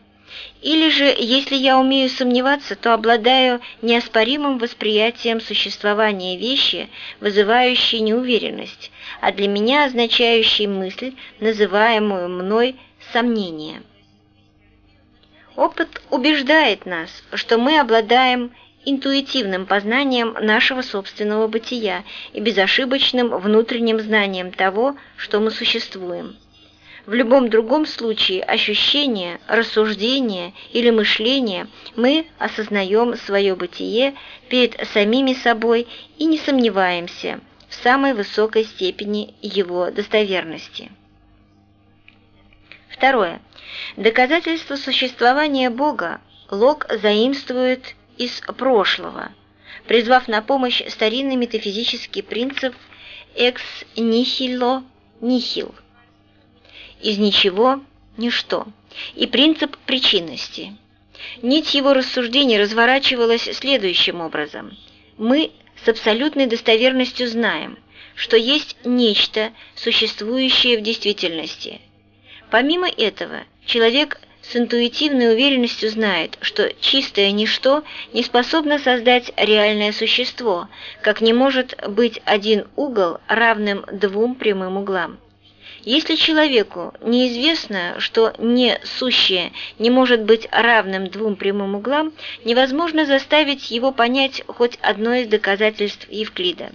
Или же, если я умею сомневаться, то обладаю неоспоримым восприятием существования вещи, вызывающей неуверенность, а для меня означающей мысль, называемую мной сомнение. Опыт убеждает нас, что мы обладаем интуитивным познанием нашего собственного бытия и безошибочным внутренним знанием того, что мы существуем. В любом другом случае ощущение, рассуждение или мышление мы осознаем свое бытие перед самими собой и не сомневаемся в самой высокой степени его достоверности. Второе. Доказательство существования Бога Лок заимствует из прошлого, призвав на помощь старинный метафизический принцип «ex nihilo nihil» из ничего – ничто, и принцип причинности. Нить его рассуждений разворачивалась следующим образом. Мы с абсолютной достоверностью знаем, что есть нечто, существующее в действительности. Помимо этого, человек с интуитивной уверенностью знает, что чистое ничто не способно создать реальное существо, как не может быть один угол равным двум прямым углам. Если человеку неизвестно, что не сущее не может быть равным двум прямым углам, невозможно заставить его понять хоть одно из доказательств Евклида.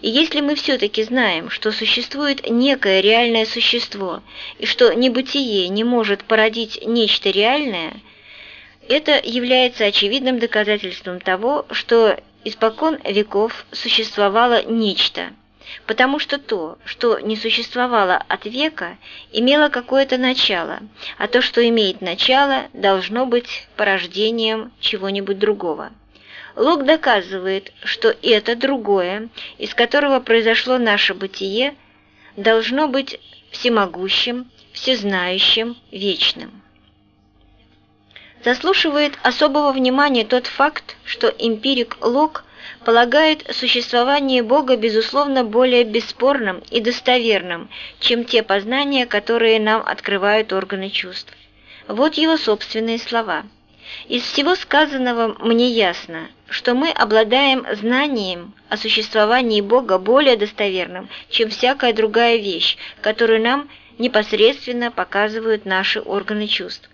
И если мы все-таки знаем, что существует некое реальное существо, и что небытие не может породить нечто реальное, это является очевидным доказательством того, что испокон веков существовало нечто – потому что то, что не существовало от века, имело какое-то начало, а то, что имеет начало, должно быть порождением чего-нибудь другого. Лок доказывает, что это другое, из которого произошло наше бытие, должно быть всемогущим, всезнающим, вечным. Заслушивает особого внимания тот факт, что эмпирик Лок – полагает существование Бога, безусловно, более бесспорным и достоверным, чем те познания, которые нам открывают органы чувств. Вот его собственные слова. Из всего сказанного мне ясно, что мы обладаем знанием о существовании Бога более достоверным, чем всякая другая вещь, которую нам непосредственно показывают наши органы чувств.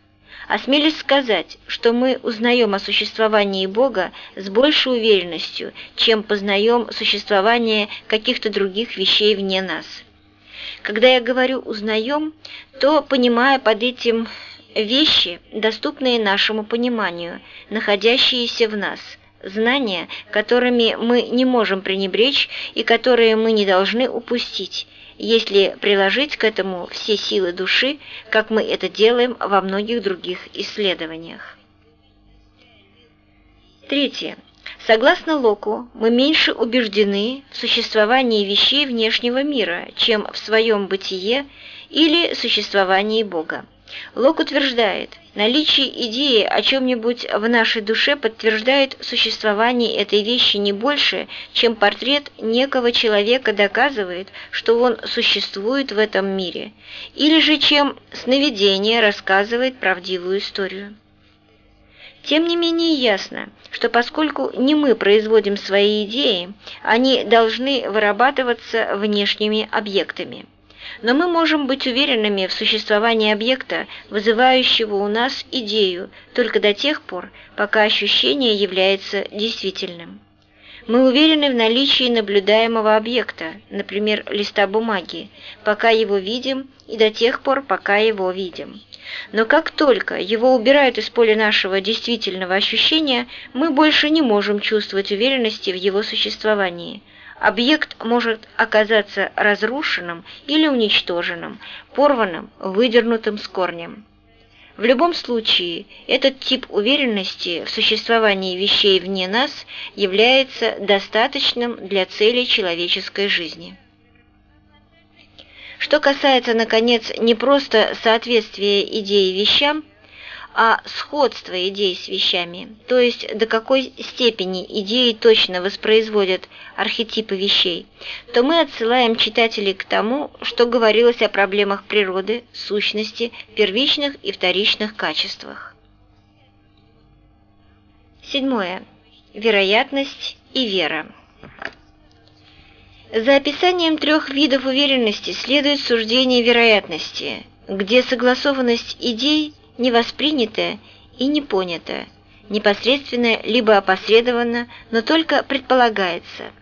Осмелюсь сказать, что мы узнаем о существовании Бога с большей уверенностью, чем познаем существование каких-то других вещей вне нас. Когда я говорю «узнаем», то понимаю под этим вещи, доступные нашему пониманию, находящиеся в нас, знания, которыми мы не можем пренебречь и которые мы не должны упустить, если приложить к этому все силы души, как мы это делаем во многих других исследованиях. Третье. Согласно Локу, мы меньше убеждены в существовании вещей внешнего мира, чем в своем бытие или существовании Бога. Лок утверждает, наличие идеи о чем-нибудь в нашей душе подтверждает существование этой вещи не больше, чем портрет некого человека доказывает, что он существует в этом мире, или же чем сновидение рассказывает правдивую историю. Тем не менее ясно, что поскольку не мы производим свои идеи, они должны вырабатываться внешними объектами но мы можем быть уверенными в существовании объекта, вызывающего у нас идею, только до тех пор, пока ощущение является действительным. Мы уверены в наличии наблюдаемого объекта, например, листа бумаги, пока его видим и до тех пор, пока его видим. Но как только его убирают из поля нашего действительного ощущения, мы больше не можем чувствовать уверенности в его существовании. Объект может оказаться разрушенным или уничтоженным, порванным, выдернутым с корнем. В любом случае, этот тип уверенности в существовании вещей вне нас является достаточным для целей человеческой жизни. Что касается, наконец, не просто соответствия идеи вещам, а сходство идей с вещами, то есть до какой степени идеи точно воспроизводят архетипы вещей, то мы отсылаем читателей к тому, что говорилось о проблемах природы, сущности, первичных и вторичных качествах. Седьмое. Вероятность и вера. За описанием трех видов уверенности следует суждение вероятности, где согласованность идей не воспринято и не понято, непосредственно либо опосредованно, но только предполагается.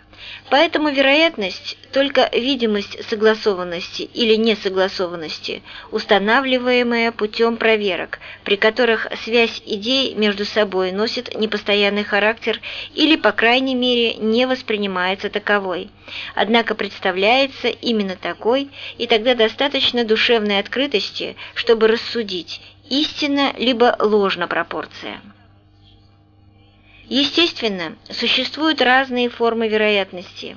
Поэтому вероятность – только видимость согласованности или несогласованности, устанавливаемая путем проверок, при которых связь идей между собой носит непостоянный характер или, по крайней мере, не воспринимается таковой. Однако представляется именно такой, и тогда достаточно душевной открытости, чтобы рассудить, истинна либо ложна пропорция. Естественно, существуют разные формы вероятности.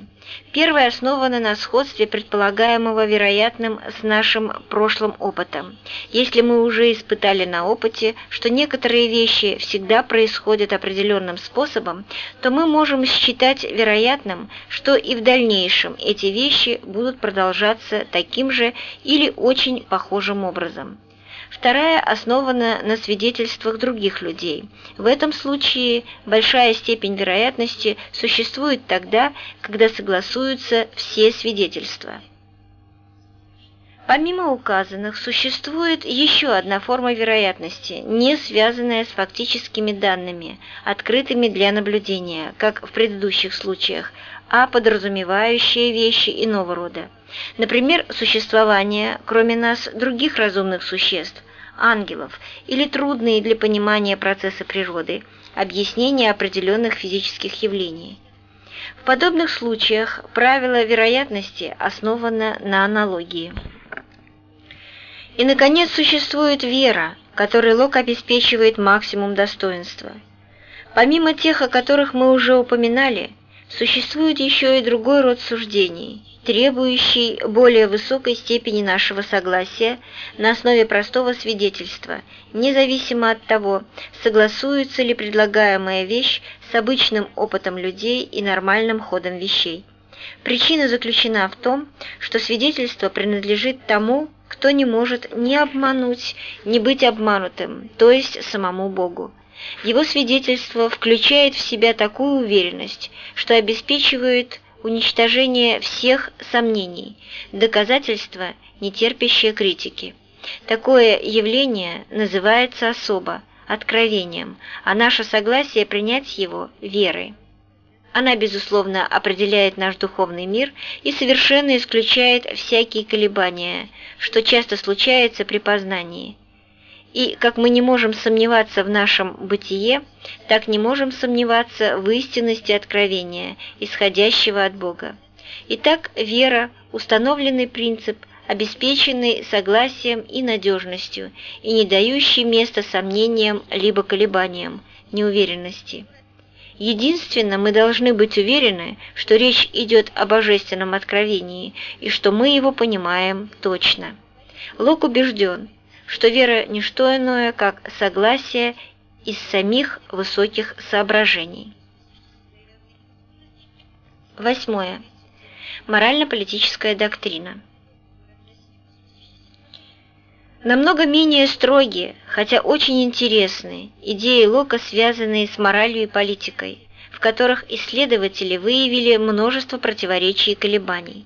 Первая основана на сходстве предполагаемого вероятным с нашим прошлым опытом. Если мы уже испытали на опыте, что некоторые вещи всегда происходят определенным способом, то мы можем считать вероятным, что и в дальнейшем эти вещи будут продолжаться таким же или очень похожим образом вторая основана на свидетельствах других людей. В этом случае большая степень вероятности существует тогда, когда согласуются все свидетельства. Помимо указанных, существует еще одна форма вероятности, не связанная с фактическими данными, открытыми для наблюдения, как в предыдущих случаях, а подразумевающая вещи иного рода. Например, существование, кроме нас, других разумных существ, ангелов, или трудные для понимания процессы природы, объяснение определенных физических явлений. В подобных случаях правило вероятности основано на аналогии. И, наконец, существует вера, которой Лок обеспечивает максимум достоинства. Помимо тех, о которых мы уже упоминали, Существует еще и другой род суждений, требующий более высокой степени нашего согласия на основе простого свидетельства, независимо от того, согласуется ли предлагаемая вещь с обычным опытом людей и нормальным ходом вещей. Причина заключена в том, что свидетельство принадлежит тому, кто не может ни обмануть, ни быть обманутым, то есть самому Богу. Его свидетельство включает в себя такую уверенность, что обеспечивает уничтожение всех сомнений, доказательства, не терпящие критики. Такое явление называется особо, откровением, а наше согласие принять его – верой. Она, безусловно, определяет наш духовный мир и совершенно исключает всякие колебания, что часто случается при познании. И как мы не можем сомневаться в нашем бытие, так не можем сомневаться в истинности откровения, исходящего от Бога. Итак, вера – установленный принцип, обеспеченный согласием и надежностью, и не дающий места сомнениям либо колебаниям, неуверенности. Единственно, мы должны быть уверены, что речь идет о божественном откровении и что мы его понимаем точно. Лок убежден – что вера – не что иное, как согласие из самих высоких соображений. Восьмое. Морально-политическая доктрина. Намного менее строгие, хотя очень интересные, идеи Лока, связанные с моралью и политикой, в которых исследователи выявили множество противоречий и колебаний.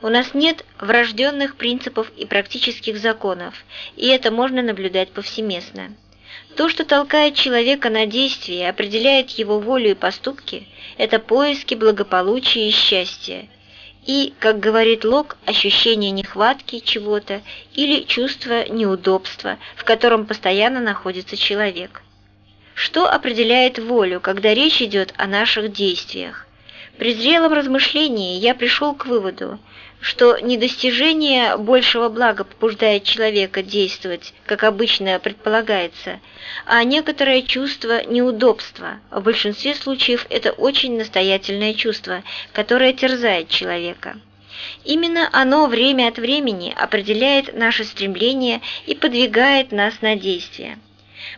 У нас нет врожденных принципов и практических законов, и это можно наблюдать повсеместно. То, что толкает человека на действие, определяет его волю и поступки, это поиски благополучия и счастья. И, как говорит Лок, ощущение нехватки чего-то или чувство неудобства, в котором постоянно находится человек. Что определяет волю, когда речь идет о наших действиях? При зрелом размышлении я пришел к выводу, что недостижение большего блага побуждает человека действовать, как обычно предполагается, а некоторое чувство неудобства. В большинстве случаев это очень настоятельное чувство, которое терзает человека. Именно оно время от времени определяет наше стремление и подвигает нас на действие.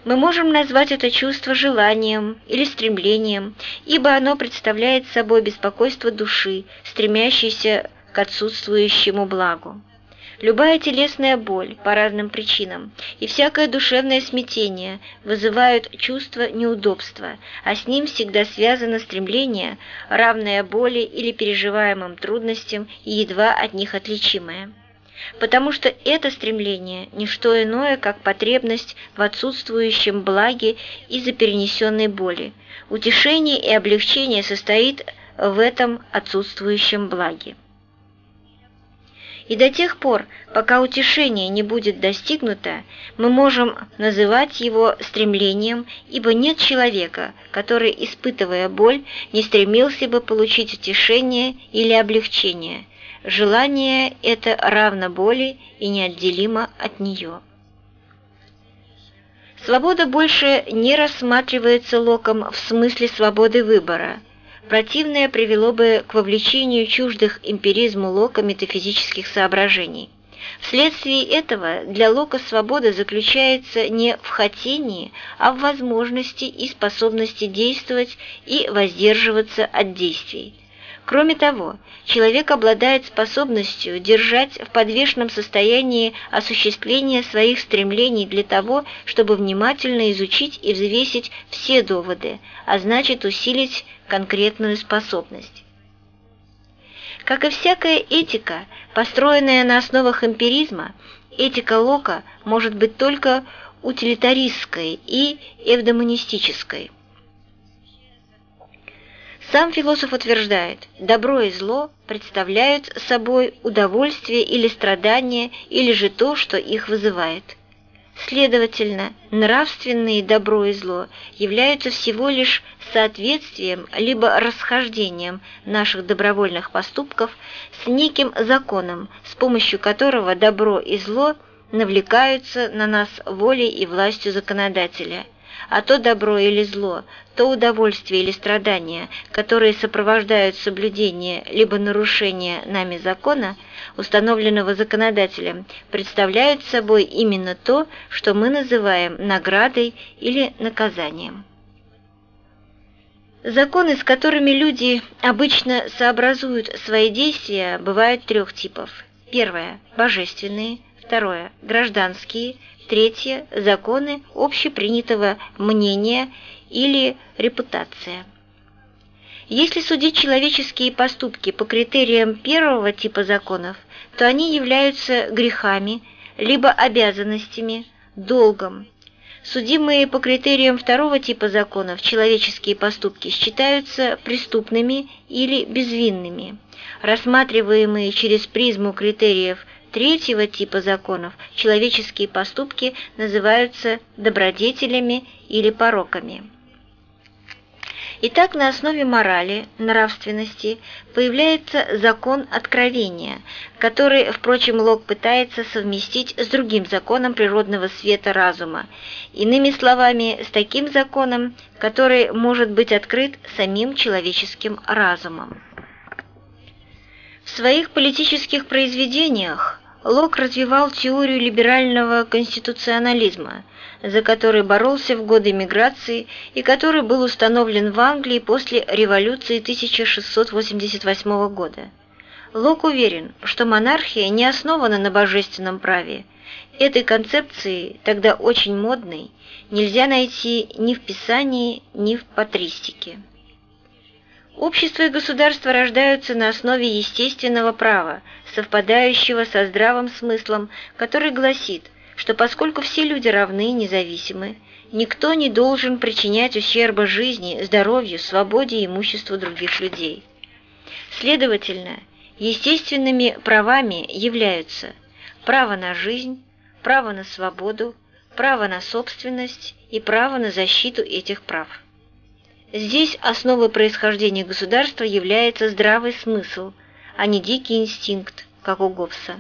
Мы можем назвать это чувство желанием или стремлением, ибо оно представляет собой беспокойство души, стремящейся к отсутствующему благу. Любая телесная боль по разным причинам и всякое душевное смятение вызывают чувство неудобства, а с ним всегда связано стремление, равное боли или переживаемым трудностям и едва от них отличимое. Потому что это стремление – не что иное, как потребность в отсутствующем благе из-за перенесенной боли. Утешение и облегчение состоит в этом отсутствующем благе. И до тех пор, пока утешение не будет достигнуто, мы можем называть его стремлением, ибо нет человека, который, испытывая боль, не стремился бы получить утешение или облегчение. Желание это равно боли и неотделимо от нее. Свобода больше не рассматривается Локом в смысле свободы выбора – Противное привело бы к вовлечению чуждых эмпиризму Лока метафизических соображений. Вследствие этого для Лока свобода заключается не в хотении, а в возможности и способности действовать и воздерживаться от действий. Кроме того, человек обладает способностью держать в подвешенном состоянии осуществление своих стремлений для того, чтобы внимательно изучить и взвесить все доводы, а значит усилить конкретную способность. Как и всякая этика, построенная на основах эмпиризма, этика Лока может быть только утилитаристской и эвдомонистической. Сам философ утверждает, добро и зло представляют собой удовольствие или страдание, или же то, что их вызывает – Следовательно, нравственные добро и зло являются всего лишь соответствием либо расхождением наших добровольных поступков с неким законом, с помощью которого добро и зло навлекаются на нас волей и властью законодателя – а то добро или зло, то удовольствие или страдания, которые сопровождают соблюдение либо нарушение нами закона, установленного законодателем, представляют собой именно то, что мы называем наградой или наказанием. Законы, с которыми люди обычно сообразуют свои действия, бывают трех типов. Первое – божественные, второе – гражданские, Третье – законы общепринятого мнения или репутация. Если судить человеческие поступки по критериям первого типа законов, то они являются грехами, либо обязанностями, долгом. Судимые по критериям второго типа законов человеческие поступки считаются преступными или безвинными. Рассматриваемые через призму критериев третьего типа законов человеческие поступки называются добродетелями или пороками. Итак, на основе морали, нравственности появляется закон откровения, который, впрочем, Лок пытается совместить с другим законом природного света разума, иными словами, с таким законом, который может быть открыт самим человеческим разумом. В своих политических произведениях Лок развивал теорию либерального конституционализма, за который боролся в годы миграции и который был установлен в Англии после революции 1688 года. Лок уверен, что монархия не основана на божественном праве. Этой концепции, тогда очень модной, нельзя найти ни в Писании, ни в патристике. Общество и государство рождаются на основе естественного права, совпадающего со здравым смыслом, который гласит, что поскольку все люди равны и независимы, никто не должен причинять ущерба жизни, здоровью, свободе и имуществу других людей. Следовательно, естественными правами являются право на жизнь, право на свободу, право на собственность и право на защиту этих прав. Здесь основой происхождения государства является здравый смысл, а не дикий инстинкт, как у Говса.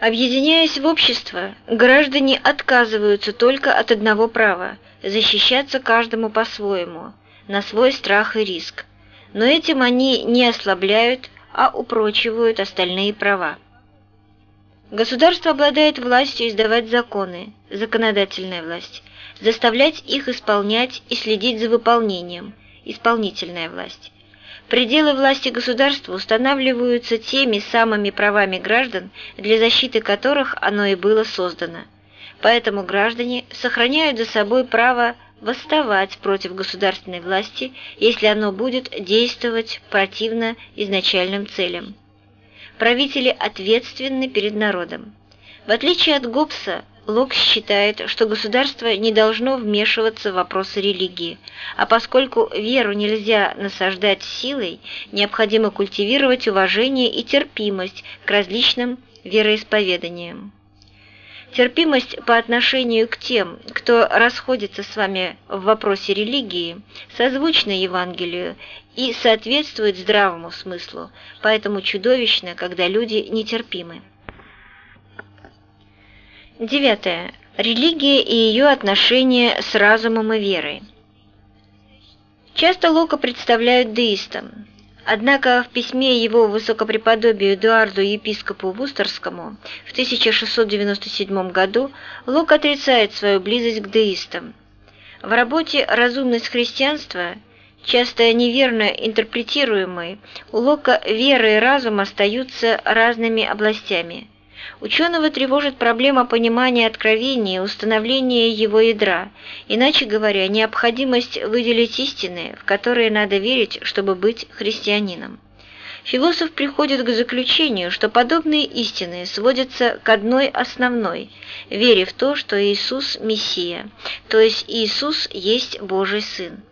Объединяясь в общество, граждане отказываются только от одного права – защищаться каждому по-своему, на свой страх и риск. Но этим они не ослабляют, а упрочивают остальные права. Государство обладает властью издавать законы, законодательная власть, заставлять их исполнять и следить за выполнением, исполнительная власть. Пределы власти государства устанавливаются теми самыми правами граждан, для защиты которых оно и было создано. Поэтому граждане сохраняют за собой право восставать против государственной власти, если оно будет действовать противно изначальным целям. Правители ответственны перед народом. В отличие от Гоббса, Лок считает, что государство не должно вмешиваться в вопросы религии, а поскольку веру нельзя насаждать силой, необходимо культивировать уважение и терпимость к различным вероисповеданиям. Терпимость по отношению к тем, кто расходится с вами в вопросе религии, созвучна Евангелию и соответствует здравому смыслу, поэтому чудовищно, когда люди нетерпимы. Девятое. Религия и ее отношения с разумом и верой. Часто Лока представляют деистом. Однако в письме его высокопреподобию Эдуарду епископу Вустерскому в 1697 году Лок отрицает свою близость к деистам. В работе «Разумность христианства» часто неверно интерпретируемой, у Лока вера и разум остаются разными областями – Ученого тревожит проблема понимания откровения и установления его ядра, иначе говоря, необходимость выделить истины, в которые надо верить, чтобы быть христианином. Философ приходит к заключению, что подобные истины сводятся к одной основной – вере в то, что Иисус – Мессия, то есть Иисус есть Божий Сын.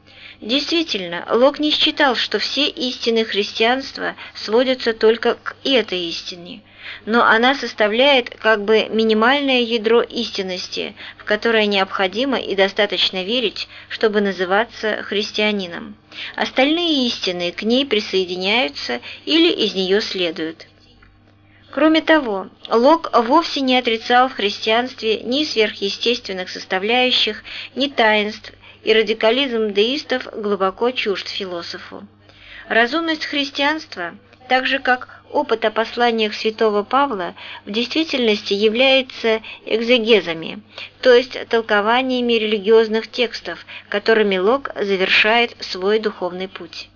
Действительно, Лок не считал, что все истины христианства сводятся только к этой истине – но она составляет как бы минимальное ядро истинности, в которое необходимо и достаточно верить, чтобы называться христианином. Остальные истины к ней присоединяются или из нее следуют. Кроме того, Лок вовсе не отрицал в христианстве ни сверхъестественных составляющих, ни таинств, и радикализм деистов глубоко чужд философу. Разумность христианства – так же как опыт о посланиях святого Павла в действительности является экзегезами, то есть толкованиями религиозных текстов, которыми Лок завершает свой духовный путь.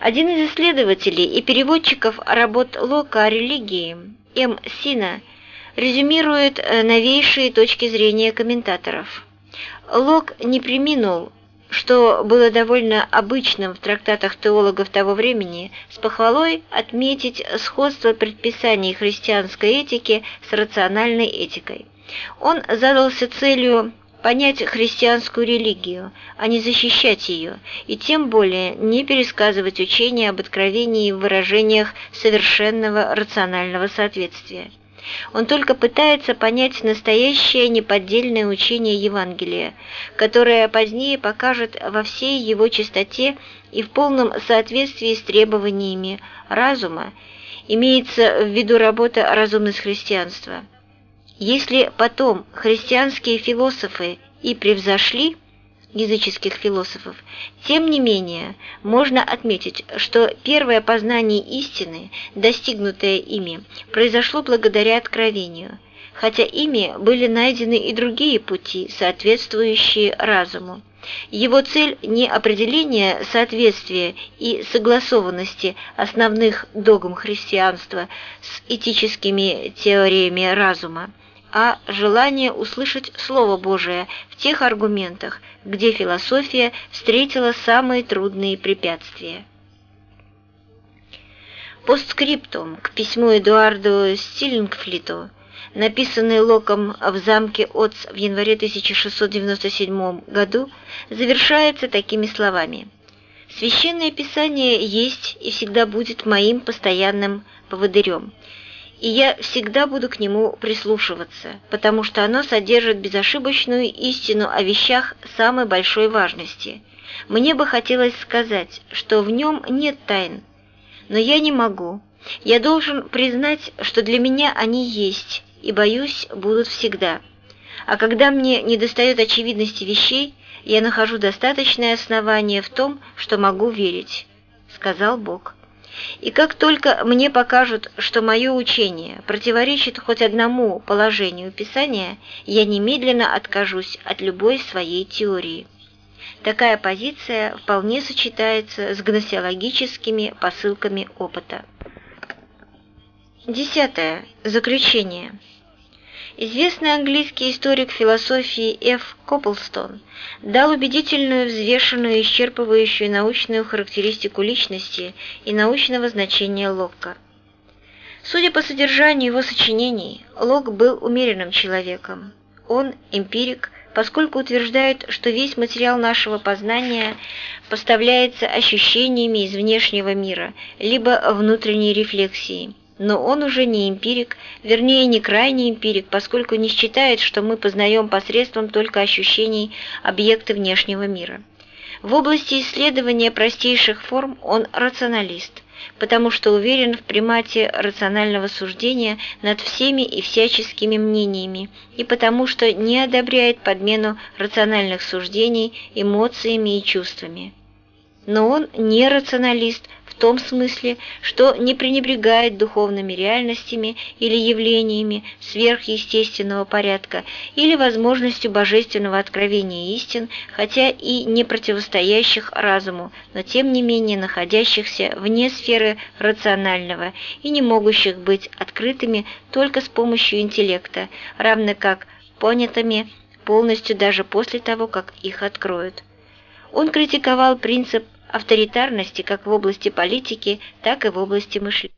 Один из исследователей и переводчиков работ Лока о религии, М. Сина, резюмирует э, новейшие точки зрения комментаторов. Лок не приминул что было довольно обычным в трактатах теологов того времени, с похвалой отметить сходство предписаний христианской этики с рациональной этикой. Он задался целью понять христианскую религию, а не защищать ее, и тем более не пересказывать учения об откровении в выражениях совершенного рационального соответствия. Он только пытается понять настоящее неподдельное учение Евангелия, которое позднее покажет во всей его чистоте и в полном соответствии с требованиями разума, имеется в виду работа «Разумность христианства». Если потом христианские философы и превзошли языческих философов. Тем не менее, можно отметить, что первое познание истины, достигнутое ими, произошло благодаря откровению, хотя ими были найдены и другие пути, соответствующие разуму. Его цель не определение соответствия и согласованности основных догм христианства с этическими теориями разума, а желание услышать Слово Божие в тех аргументах, где философия встретила самые трудные препятствия. Постскриптум к письму Эдуарду Стиллингфлиту, написанный Локом в замке Отц в январе 1697 году, завершается такими словами. «Священное Писание есть и всегда будет моим постоянным поводырем, и я всегда буду к нему прислушиваться, потому что оно содержит безошибочную истину о вещах самой большой важности. Мне бы хотелось сказать, что в нем нет тайн, но я не могу. Я должен признать, что для меня они есть, и, боюсь, будут всегда. А когда мне недостает очевидности вещей, я нахожу достаточное основание в том, что могу верить», — сказал Бог. «И как только мне покажут, что мое учение противоречит хоть одному положению Писания, я немедленно откажусь от любой своей теории». Такая позиция вполне сочетается с гносеологическими посылками опыта. Десятое. Заключение. Известный английский историк философии Ф. Копплстон дал убедительную, взвешенную, исчерпывающую научную характеристику личности и научного значения Локка. Судя по содержанию его сочинений, Лок был умеренным человеком. Он – эмпирик, поскольку утверждает, что весь материал нашего познания поставляется ощущениями из внешнего мира, либо внутренней рефлексией. Но он уже не эмпирик, вернее, не крайний эмпирик, поскольку не считает, что мы познаем посредством только ощущений объекты внешнего мира. В области исследования простейших форм он рационалист потому что уверен в примате рационального суждения над всеми и всяческими мнениями, и потому что не одобряет подмену рациональных суждений эмоциями и чувствами. Но он не рационалист в том смысле, что не пренебрегает духовными реальностями или явлениями сверхъестественного порядка или возможностью божественного откровения истин, хотя и не противостоящих разуму, но тем не менее находящихся вне сферы рационального и не могущих быть открытыми только с помощью интеллекта, равно как понятыми полностью даже после того, как их откроют. Он критиковал принцип авторитарности как в области политики, так и в области мышления.